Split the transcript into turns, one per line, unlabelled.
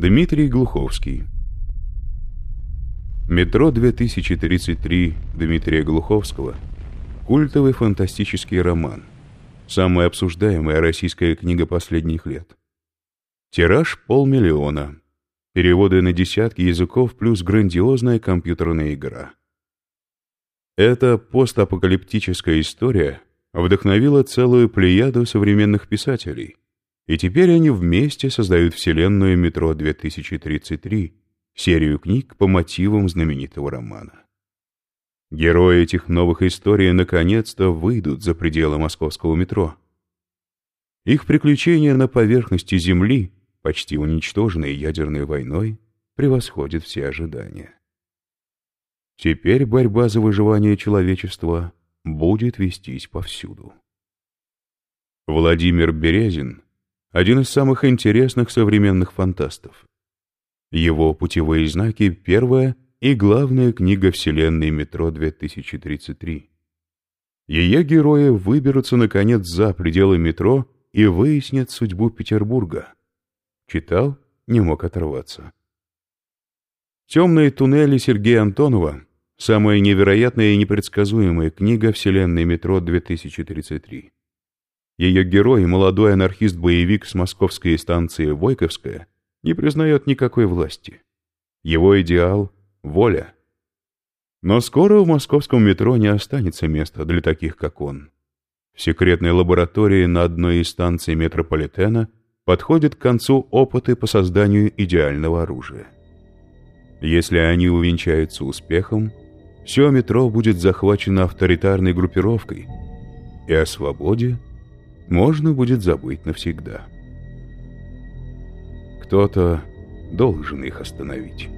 Дмитрий Глуховский. Метро 2033 Дмитрия Глуховского. Культовый фантастический роман. Самая обсуждаемая российская книга последних лет. Тираж полмиллиона. Переводы на десятки языков плюс грандиозная компьютерная игра. Эта постапокалиптическая история вдохновила целую плеяду современных писателей – и теперь они вместе создают вселенную «Метро 2033», серию книг по мотивам знаменитого романа. Герои этих новых историй наконец-то выйдут за пределы московского метро. Их приключения на поверхности Земли, почти уничтоженные ядерной войной, превосходят все ожидания. Теперь борьба за выживание человечества будет вестись повсюду. Владимир Березин — один из самых интересных современных фантастов. Его «Путевые знаки» — первая и главная книга вселенной «Метро 2033». Ее герои выберутся, наконец, за пределы метро и выяснят судьбу Петербурга. Читал, не мог оторваться. «Темные туннели» Сергея Антонова — самая невероятная и непредсказуемая книга вселенной «Метро 2033». Ее герой, молодой анархист-боевик с московской станции Войковская, не признает никакой власти. Его идеал — воля. Но скоро в московском метро не останется места для таких, как он. В секретной лаборатории на одной из станций метрополитена подходят к концу опыты по созданию идеального оружия. Если они увенчаются успехом, все метро будет захвачено авторитарной группировкой, и о свободе можно будет забыть навсегда. Кто-то должен их остановить.